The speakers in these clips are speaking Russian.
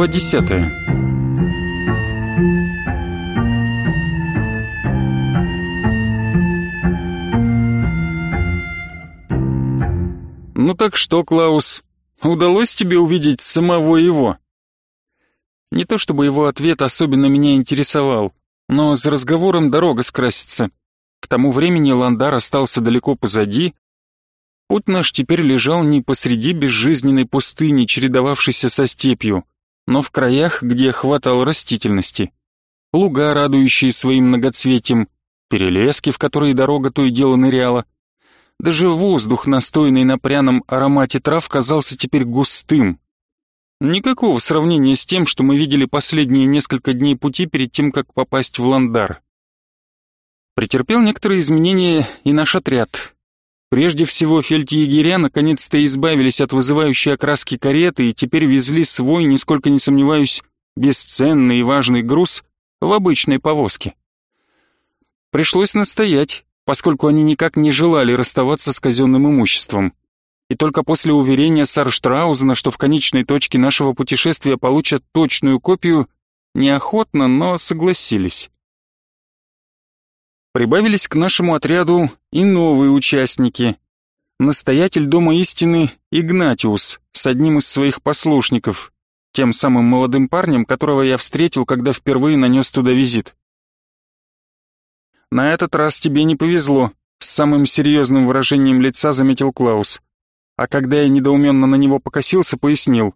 Глава десятая. «Ну так что, Клаус, удалось тебе увидеть самого его?» Не то чтобы его ответ особенно меня интересовал, но за разговором дорога скрасится. К тому времени Ландар остался далеко позади. Путь наш теперь лежал не посреди безжизненной пустыни, чередовавшейся со степью, но в краях, где хватало растительности. Луга, радующие своим многоцветием, перелески, в которые дорога то и дело ныряла. Даже воздух, настойный на пряном аромате трав, казался теперь густым. Никакого сравнения с тем, что мы видели последние несколько дней пути перед тем, как попасть в Ландар. Претерпел некоторые изменения и наш отряд. Прежде всего, фельдъегеря наконец-то избавились от вызывающей окраски кареты и теперь везли свой, нисколько не сомневаюсь, бесценный и важный груз в обычной повозке. Пришлось настоять, поскольку они никак не желали расставаться с казенным имуществом. И только после уверения Сарштраузена, что в конечной точке нашего путешествия получат точную копию, неохотно, но согласились. Прибавились к нашему отряду и новые участники. Настоятель Дома истины Игнатиус с одним из своих послушников, тем самым молодым парнем, которого я встретил, когда впервые нанес туда визит. «На этот раз тебе не повезло», — с самым серьезным выражением лица заметил Клаус. А когда я недоуменно на него покосился, пояснил.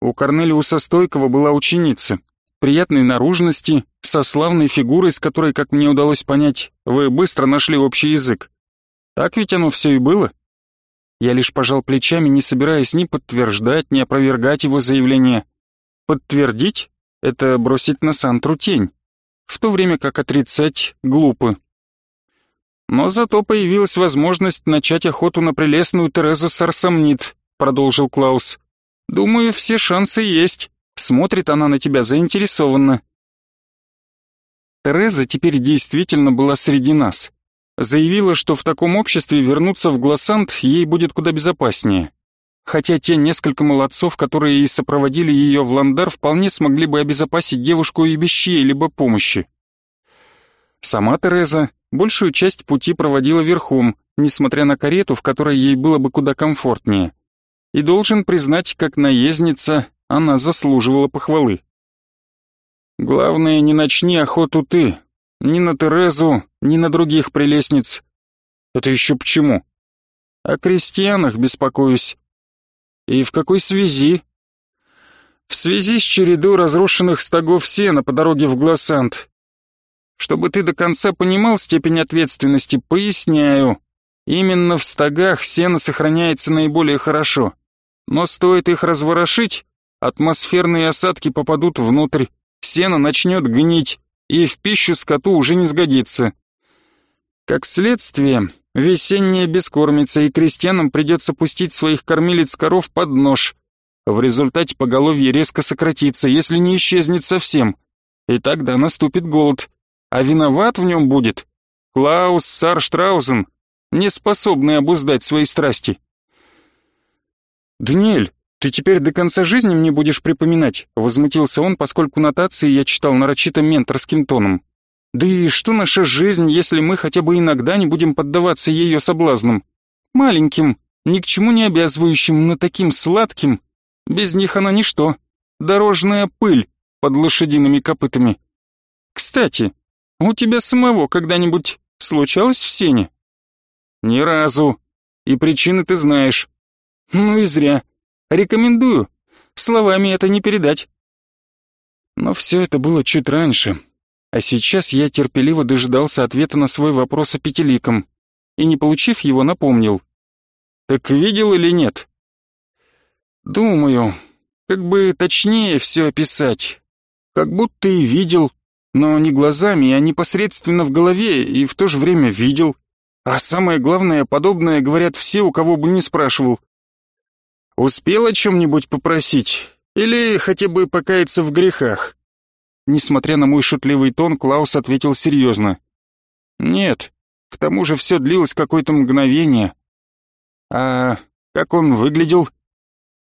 У Корнелиуса Стойкова была ученица, приятной наружности, со славной фигурой, с которой, как мне удалось понять, вы быстро нашли общий язык. Так ведь оно все и было? Я лишь пожал плечами, не собираясь ни подтверждать, ни опровергать его заявление. Подтвердить — это бросить на Сантру тень, в то время как отрицать глупо. Но зато появилась возможность начать охоту на прелестную Терезу Сарсамнит, продолжил Клаус. Думаю, все шансы есть. Смотрит она на тебя заинтересованно. Тереза теперь действительно была среди нас. Заявила, что в таком обществе вернуться в Глассант ей будет куда безопаснее. Хотя те несколько молодцов, которые и сопроводили ее в Ландар, вполне смогли бы обезопасить девушку и без чьей-либо помощи. Сама Тереза большую часть пути проводила верхом, несмотря на карету, в которой ей было бы куда комфортнее. И должен признать, как наездница, она заслуживала похвалы. «Главное, не начни охоту ты. Ни на Терезу, ни на других прелестниц. Это еще почему? О крестьянах беспокоюсь. И в какой связи? В связи с чередой разрушенных стогов сена по дороге в Глассант. Чтобы ты до конца понимал степень ответственности, поясняю. Именно в стогах сено сохраняется наиболее хорошо. Но стоит их разворошить, атмосферные осадки попадут внутрь, сено начнет гнить, и в пищу скоту уже не сгодится. Как следствие, весенняя бескормица, и крестьянам придется пустить своих кормилец коров под нож. В результате поголовье резко сократится, если не исчезнет совсем. И тогда наступит голод. А виноват в нем будет Клаус Сарштраузен, не способный обуздать свои страсти. «Даниэль, ты теперь до конца жизни мне будешь припоминать?» Возмутился он, поскольку нотации я читал нарочито менторским тоном. «Да и что наша жизнь, если мы хотя бы иногда не будем поддаваться ее соблазнам? Маленьким, ни к чему не обязывающим, но таким сладким. Без них она ничто. Дорожная пыль под лошадиными копытами. Кстати, у тебя самого когда-нибудь случалось в сене?» «Ни разу. И причины ты знаешь». «Ну и зря. Рекомендую. Словами это не передать. Но все это было чуть раньше. А сейчас я терпеливо дожидался ответа на свой вопрос о пятиликом. И не получив его, напомнил. «Так видел или нет?» «Думаю, как бы точнее все описать. Как будто и видел, но не глазами, а непосредственно в голове, и в то же время видел. А самое главное, подобное говорят все, у кого бы не спрашивал. Успел о чем-нибудь попросить? Или хотя бы покаяться в грехах?» Несмотря на мой шутливый тон, Клаус ответил серьезно. «Нет, к тому же все длилось какое-то мгновение. А как он выглядел?»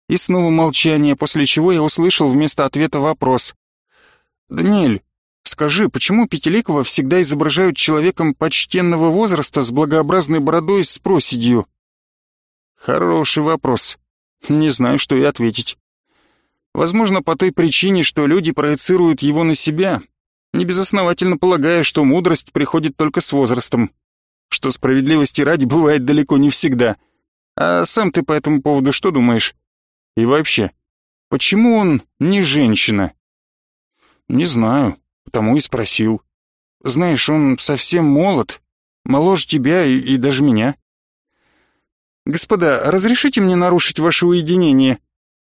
И снова молчание, после чего я услышал вместо ответа вопрос. «Даниэль, скажи, почему Пятиликова всегда изображают человеком почтенного возраста с благообразной бородой с проседью?» «Хороший вопрос. Не знаю, что и ответить. Возможно, по той причине, что люди проецируют его на себя, небезосновательно полагая, что мудрость приходит только с возрастом, что справедливости ради бывает далеко не всегда. А сам ты по этому поводу что думаешь? И вообще, почему он не женщина? Не знаю, потому и спросил. Знаешь, он совсем молод, моложе тебя и, и даже меня. Господа, разрешите мне нарушить ваше уединение?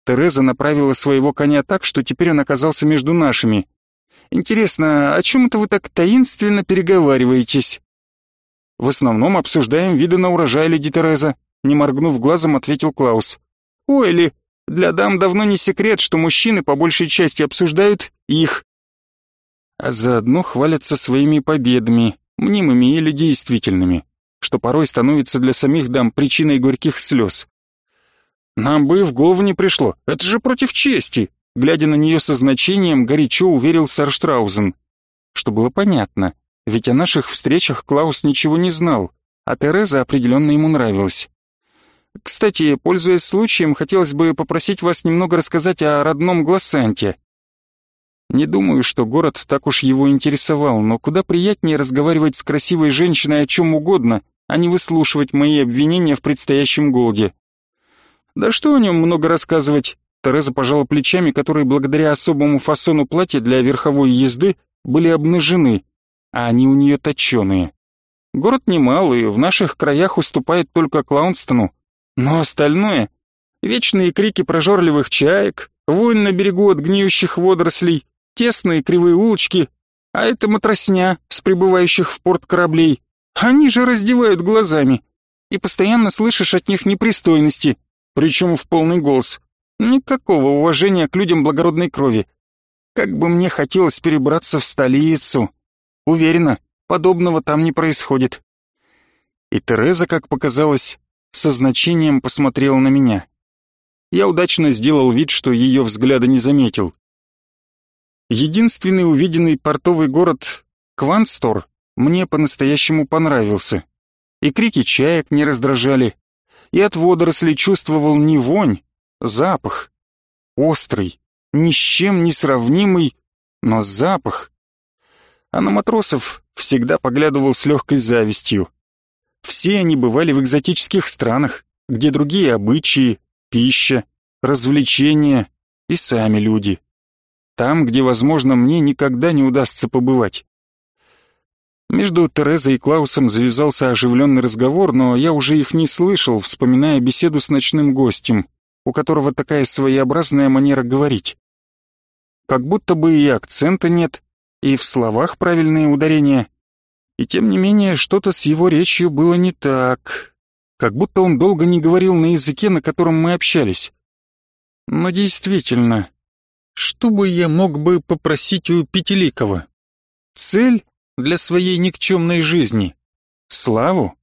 Тереза направила своего коня так, что теперь он оказался между нашими. Интересно, о чем это вы так таинственно переговариваетесь? В основном обсуждаем виды на урожай, леди Тереза, не моргнув глазом, ответил Клаус. Ой, для дам давно не секрет, что мужчины по большей части обсуждают их. А заодно хвалятся своими победами, мнимыми или действительными, что порой становится для самих дам причиной горьких слез. Нам бы и в голову не пришло, это же против чести, Глядя на нее со значением, горячо уверил Сарштраузен. Что было понятно, ведь о наших встречах Клаус ничего не знал, а Тереза определенно ему нравилась. Кстати, пользуясь случаем, хотелось бы попросить вас немного рассказать о родном Глассанте. Не думаю, что город так уж его интересовал, но куда приятнее разговаривать с красивой женщиной о чем угодно, а не выслушивать мои обвинения в предстоящем голоде. Да что о нем много рассказывать, Тереза пожала плечами, которые благодаря особому фасону платья для верховой езды были обнажены, а они у нее точеные. Город немалый, в наших краях уступает только Клаунстону, но остальное — вечные крики прожорливых чаек, вонь на берегу от гниющих водорослей, тесные кривые улочки, а это матросня с прибывающих в порт кораблей. Они же раздевают глазами, и постоянно слышишь от них непристойности, причем в полный голос. Никакого уважения к людям благородной крови. Как бы мне хотелось перебраться в столицу. Уверена, подобного там не происходит. И Тереза, как показалось, со значением посмотрела на меня. Я удачно сделал вид, что ее взгляда не заметил. Единственный увиденный портовый город Кванстор мне по-настоящему понравился. И крики чаек не раздражали, и от водорослей чувствовал не вонь, Запах. Острый, ни с чем не сравнимый, но запах. А на матросов всегда поглядывал с легкой завистью. Все они бывали в экзотических странах, где другие обычаи, пища, развлечения и сами люди. Там, где, возможно, мне никогда не удастся побывать. Между Терезой и Клаусом завязался оживленный разговор, но я уже их не слышал, вспоминая беседу с ночным гостем у которого такая своеобразная манера говорить. Как будто бы и акцента нет, и в словах правильные ударения. И тем не менее, что-то с его речью было не так. Как будто он долго не говорил на языке, на котором мы общались. Но действительно, что бы я мог бы попросить у Пятиликова? Цель для своей никчемной жизни? Славу?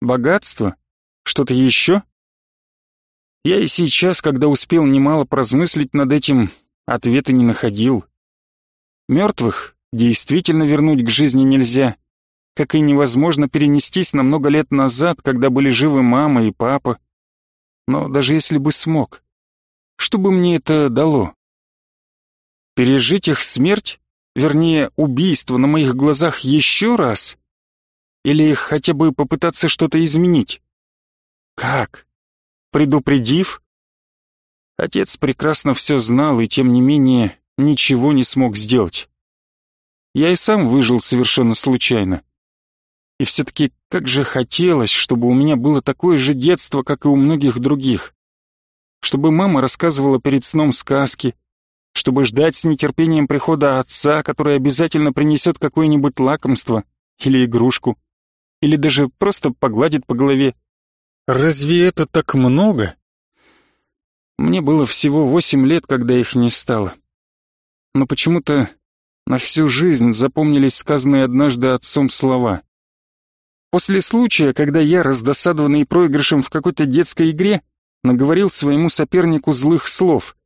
Богатство? Что-то еще? Я и сейчас, когда успел немало прозмыслить над этим, ответа не находил. Мертвых действительно вернуть к жизни нельзя, как и невозможно перенестись на много лет назад, когда были живы мама и папа. Но даже если бы смог, что бы мне это дало? Пережить их смерть, вернее, убийство на моих глазах еще раз? Или хотя бы попытаться что-то изменить? Как? предупредив? Отец прекрасно все знал и, тем не менее, ничего не смог сделать. Я и сам выжил совершенно случайно. И все-таки как же хотелось, чтобы у меня было такое же детство, как и у многих других. Чтобы мама рассказывала перед сном сказки, чтобы ждать с нетерпением прихода отца, который обязательно принесет какое-нибудь лакомство или игрушку, или даже просто погладит по голове Разве это так много? Мне было всего восемь лет, когда их не стало. Но почему-то на всю жизнь запомнились сказанные однажды отцом слова. После случая, когда я, раздосадованный проигрышем в какой-то детской игре, наговорил своему сопернику злых слов.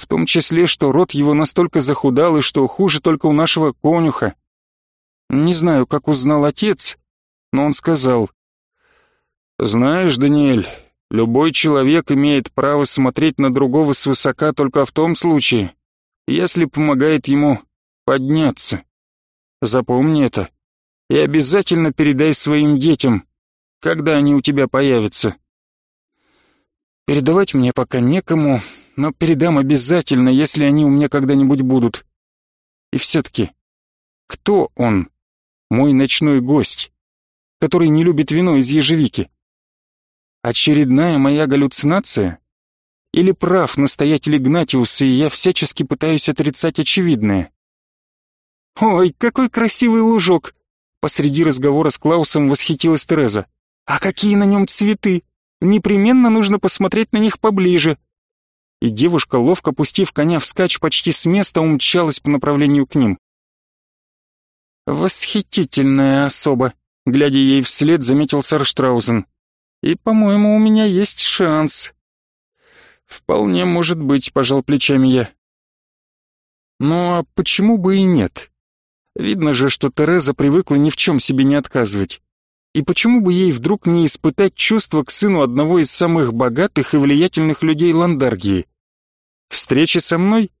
В том числе, что рот его настолько захудал и что хуже только у нашего конюха. Не знаю, как узнал отец, но он сказал. «Знаешь, Даниэль, любой человек имеет право смотреть на другого свысока только в том случае, если помогает ему подняться. Запомни это и обязательно передай своим детям, когда они у тебя появятся. Передавать мне пока некому, но передам обязательно, если они у меня когда-нибудь будут. И все-таки, кто он, мой ночной гость, который не любит вино из ежевики? Очередная моя галлюцинация? Или прав настоятель Игнатиус, и я всячески пытаюсь отрицать очевидное? «Ой, какой красивый лужок!» Посреди разговора с Клаусом восхитилась Тереза. «А какие на нем цветы! Непременно нужно посмотреть на них поближе!» И девушка, ловко пустив коня вскачь, почти с места умчалась по направлению к ним. «Восхитительная особа!» — глядя ей вслед, заметил Сарштраузен. «И, по-моему, у меня есть шанс». «Вполне может быть», — пожал плечами я. «Ну а почему бы и нет?» Видно же, что Тереза привыкла ни в чем себе не отказывать. И почему бы ей вдруг не испытать чувство к сыну одного из самых богатых и влиятельных людей Ландаргии? Встречи со мной?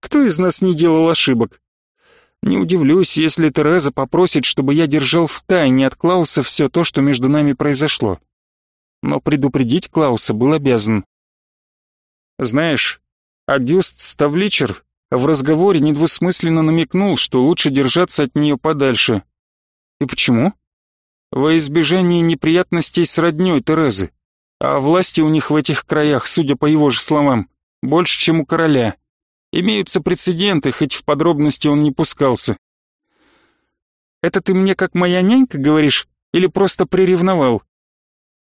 Кто из нас не делал ошибок? Не удивлюсь, если Тереза попросит, чтобы я держал в тайне от Клауса все то, что между нами произошло. Но предупредить Клауса был обязан. Знаешь, Агюст Ставличер в разговоре недвусмысленно намекнул, что лучше держаться от нее подальше. И почему? Во избежание неприятностей с роднёй Терезы. А власти у них в этих краях, судя по его же словам, больше, чем у короля. Имеются прецеденты, хоть в подробности он не пускался. «Это ты мне как моя нянька говоришь, или просто приревновал?»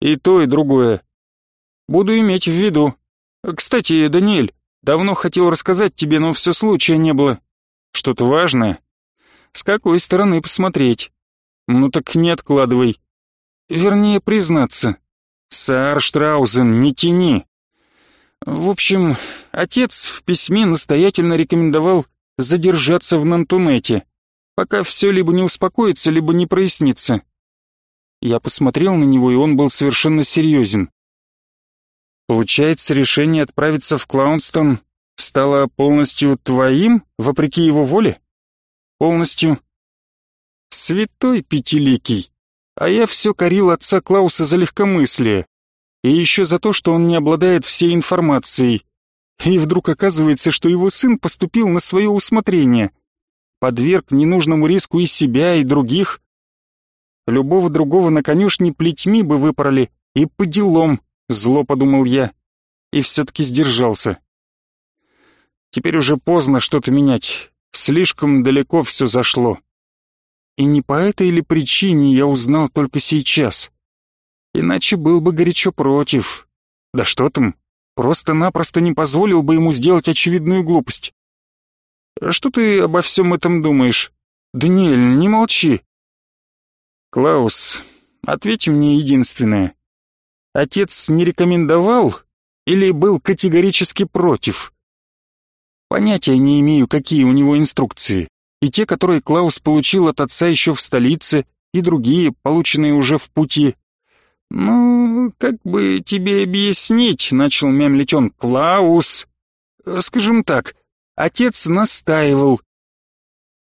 «И то, и другое. Буду иметь в виду. Кстати, Даниэль, Давно хотел рассказать тебе, но все случая не было. Что-то важное? С какой стороны посмотреть? Ну так не откладывай. Вернее, признаться. Саар Штраузен, не тяни. В общем, отец в письме настоятельно рекомендовал задержаться в Нантунете, пока все либо не успокоится, либо не прояснится. Я посмотрел на него, и он был совершенно серьезен. Получается, решение отправиться в Клаунстон стало полностью твоим, вопреки его воле? Полностью. Святой Пятиликий. А я все корил отца Клауса за легкомыслие. И еще за то, что он не обладает всей информацией. И вдруг оказывается, что его сын поступил на свое усмотрение. Подверг ненужному риску и себя, и других. Любого другого на конюшне плетьми бы выпороли, и по делам. Зло подумал я и все-таки сдержался. Теперь уже поздно что-то менять, слишком далеко все зашло. И не по этой ли причине я узнал только сейчас? Иначе был бы горячо против. Да что там, просто-напросто не позволил бы ему сделать очевидную глупость. Что ты обо всем этом думаешь? Даниэль, не молчи. Клаус, ответь мне единственное. Отец не рекомендовал или был категорически против? Понятия не имею, какие у него инструкции. И те, которые Клаус получил от отца еще в столице, и другие, полученные уже в пути. «Ну, как бы тебе объяснить?» — начал мямлить он. «Клаус!» «Скажем так, отец настаивал».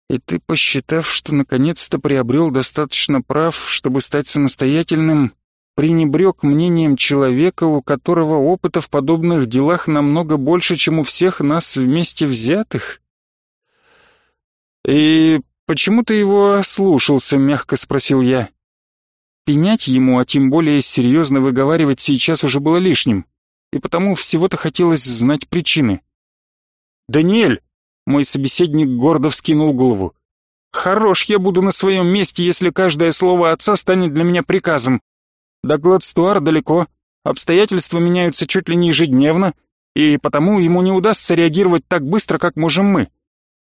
«И ты, посчитав, что наконец-то приобрел достаточно прав, чтобы стать самостоятельным, пренебрег мнением человека, у которого опыта в подобных делах намного больше, чем у всех нас вместе взятых? «И почему ты его слушался?» — мягко спросил я. Пенять ему, а тем более серьезно выговаривать сейчас уже было лишним, и потому всего-то хотелось знать причины. «Даниэль!» — мой собеседник гордо вскинул голову. «Хорош я буду на своем месте, если каждое слово отца станет для меня приказом. До Гладстуар далеко, обстоятельства меняются чуть ли не ежедневно, и потому ему не удастся реагировать так быстро, как можем мы.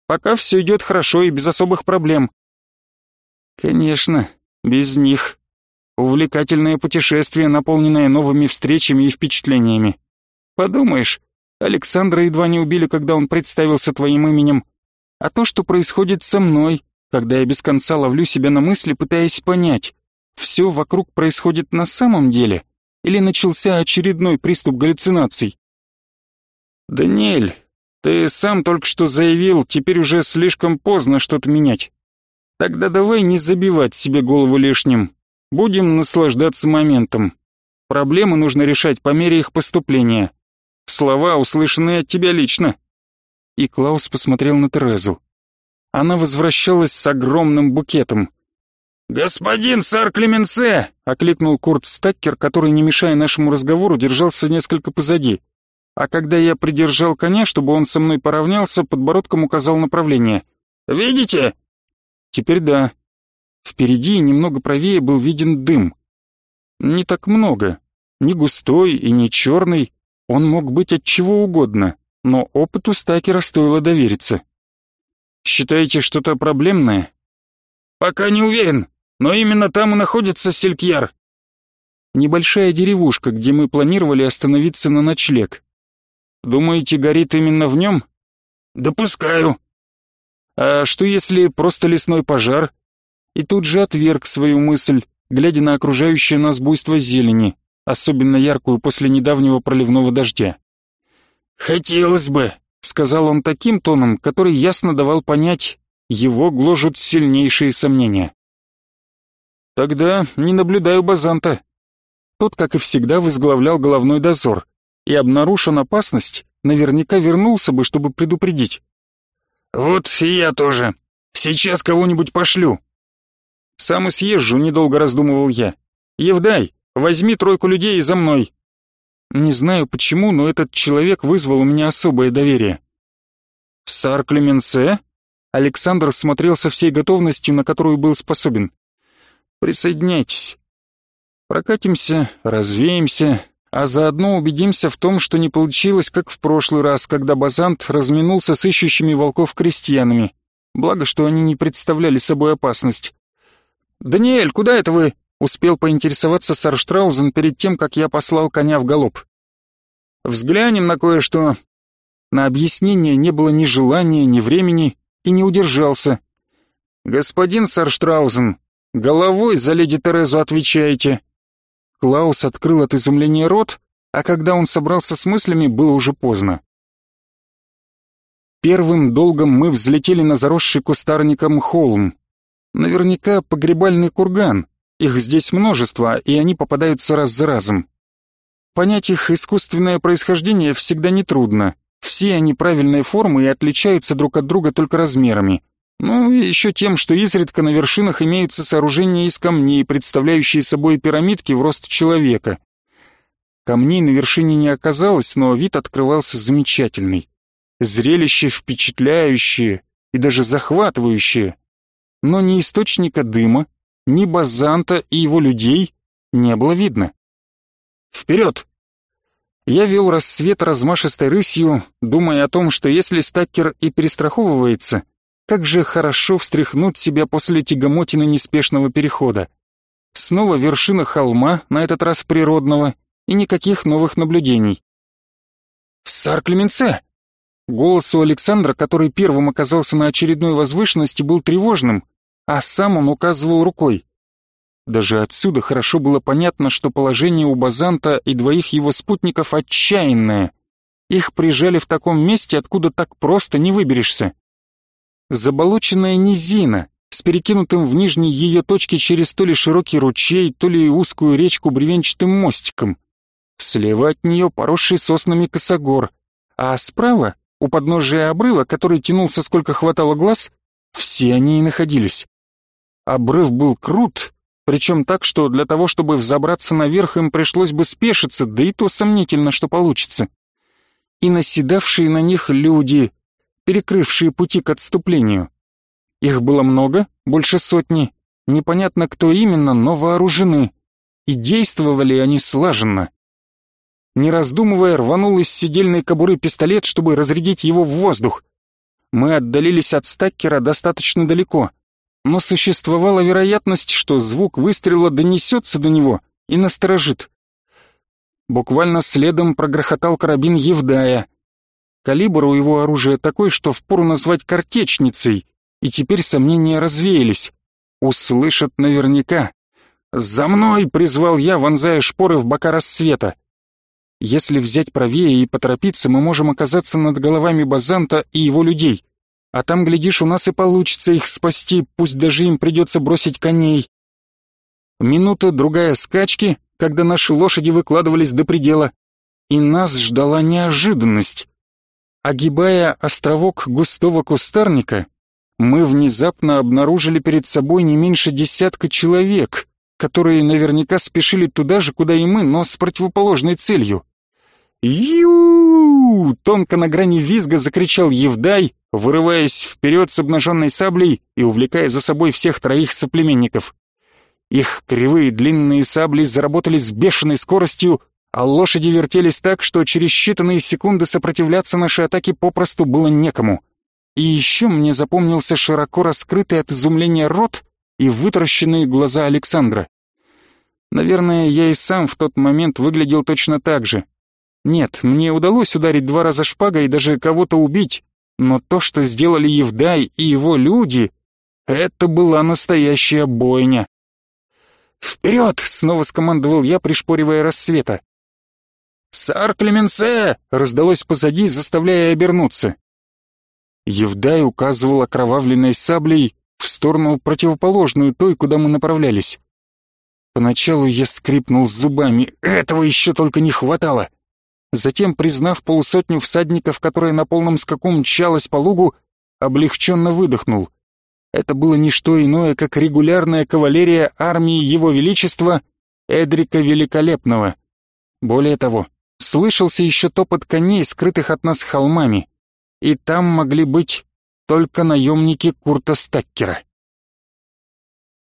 Пока все идет хорошо и без особых проблем. Конечно, без них. Увлекательное путешествие, наполненное новыми встречами и впечатлениями. Подумаешь, Александра едва не убили, когда он представился твоим именем. А то, что происходит со мной, когда я без конца ловлю себя на мысли, пытаясь понять, все вокруг происходит на самом деле или начался очередной приступ галлюцинаций? «Даниэль, ты сам только что заявил, теперь уже слишком поздно что-то менять. Тогда давай не забивать себе голову лишним. Будем наслаждаться моментом. Проблемы нужно решать по мере их поступления. Слова, услышанные от тебя лично». И Клаус посмотрел на Терезу. Она возвращалась с огромным букетом. «Господин сэр Клеменсе!» — окликнул Курт Стаккер, который, не мешая нашему разговору, держался несколько позади. А когда я придержал коня, чтобы он со мной поравнялся, подбородком указал направление. «Видите?» «Теперь да». Впереди, немного правее, был виден дым. Не так много. Не густой и не черный. Он мог быть от чего угодно, но опыту Стакера стоило довериться. «Считаете что-то проблемное?» «Пока не уверен. Но именно там и находится Силькьяр. Небольшая деревушка, где мы планировали остановиться на ночлег. Думаете, горит именно в нем? Допускаю. А что если просто лесной пожар? И тут же отверг свою мысль, глядя на окружающее нас буйство зелени, особенно яркую после недавнего проливного дождя. «Хотелось бы», — сказал он таким тоном, который ясно давал понять, его гложут сильнейшие сомнения. Тогда не наблюдаю Базанта. Тот, как и всегда, возглавлял головной дозор, и, обнаружен опасность, наверняка вернулся бы, чтобы предупредить. «Вот и я тоже. Сейчас кого-нибудь пошлю». «Сам и съезжу», — недолго раздумывал я. «Евдай, возьми тройку людей за мной». Не знаю почему, но этот человек вызвал у меня особое доверие. «Сар Клеменсе?» Александр смотрел со всей готовностью, на которую был способен. Присоединяйтесь. Прокатимся, развеемся, а заодно убедимся в том, что не получилось, как в прошлый раз, когда Базант разминулся с ищущими волков крестьянами. Благо, что они не представляли собой опасность. «Даниэль, куда это вы?» — успел поинтересоваться Сарштраузен перед тем, как я послал коня в галоп. «Взглянем на кое-что». На объяснение не было ни желания, ни времени, и не удержался. «Господин Сарштраузен, Головой за леди Терезу отвечаете. Клаус открыл от изумления рот, а когда он собрался с мыслями, было уже поздно. Первым долгом мы взлетели на заросший кустарником холм. Наверняка погребальный курган. Их здесь множество, и они попадаются раз за разом. Понять их искусственное происхождение всегда нетрудно. Все они правильной формы и отличаются друг от друга только размерами. Ну и еще тем, что изредка на вершинах имеются сооружения из камней, представляющие собой пирамидки в рост человека. Камней на вершине не оказалось, но вид открывался замечательный. Зрелище впечатляющее и даже захватывающее. Но ни источника дыма, ни Базанта и его людей не было видно. «Вперед!» Я вел рассвет размашистой рысью, думая о том, что если стакер и перестраховывается, как же хорошо встряхнуть себя после тягомотины неспешного перехода. Снова вершина холма, на этот раз природного, и никаких новых наблюдений. «Сар Клеменце!» Голос у Александра, который первым оказался на очередной возвышенности, был тревожным, а сам он указывал рукой. Даже отсюда хорошо было понятно, что положение у Базанта и двоих его спутников отчаянное. Их прижали в таком месте, откуда так просто не выберешься заболоченная низина с перекинутым в нижней ее точке через то ли широкий ручей, то ли узкую речку бревенчатым мостиком. Слева от нее поросший соснами косогор, а справа, у подножия обрыва, который тянулся сколько хватало глаз, все они и находились. Обрыв был крут, причем так, что для того, чтобы взобраться наверх, им пришлось бы спешиться, да и то сомнительно, что получится. И наседавшие на них люди, перекрывшие пути к отступлению. Их было много, больше сотни, непонятно кто именно, но вооружены, и действовали они слаженно. Не раздумывая, рванул из сидельной кобуры пистолет, чтобы разрядить его в воздух. Мы отдалились от стаккера достаточно далеко, но существовала вероятность, что звук выстрела донесется до него и насторожит. Буквально следом прогрохотал карабин Евдая. Калибр у его оружия такой, что впору назвать картечницей, и теперь сомнения развеялись. Услышат наверняка. «За мной!» — призвал я, вонзая шпоры в бока рассвета. Если взять правее и поторопиться, мы можем оказаться над головами Базанта и его людей. А там, глядишь, у нас и получится их спасти, пусть даже им придется бросить коней. Минута, другая скачки, когда наши лошади выкладывались до предела, и нас ждала неожиданность. Огибая островок густого кустарника, мы внезапно обнаружили перед собой не меньше десятка человек, которые наверняка спешили туда же, куда и мы, но с противоположной целью. «Ю!» — тонко на грани визга закричал Евдай, вырываясь вперед с обнаженной саблей и увлекая за собой всех троих соплеменников. Их кривые длинные сабли заработали с бешеной скоростью, а лошади вертелись так, что через считанные секунды сопротивляться нашей атаке попросту было некому. И еще мне запомнился широко раскрытый от изумления рот и вытаращенные глаза Александра. Наверное, я и сам в тот момент выглядел точно так же. Нет, мне удалось ударить два раза шпагой и даже кого-то убить, но то, что сделали Евдай и его люди, это была настоящая бойня. «Вперед!» — снова скомандовал я, пришпоривая рассвета. «Сар Клеменсе!» — раздалось позади, заставляя обернуться. Евдай указывал окровавленной саблей в сторону противоположную той, куда мы направлялись. Поначалу я скрипнул зубами, этого еще только не хватало. Затем, признав полусотню всадников, которая на полном скаку мчалась по лугу, облегченно выдохнул. Это было не что иное, как регулярная кавалерия армии Его Величества Эдрика Великолепного. Более того, слышался еще топот коней, скрытых от нас холмами, и там могли быть только наемники Курта Стаккера.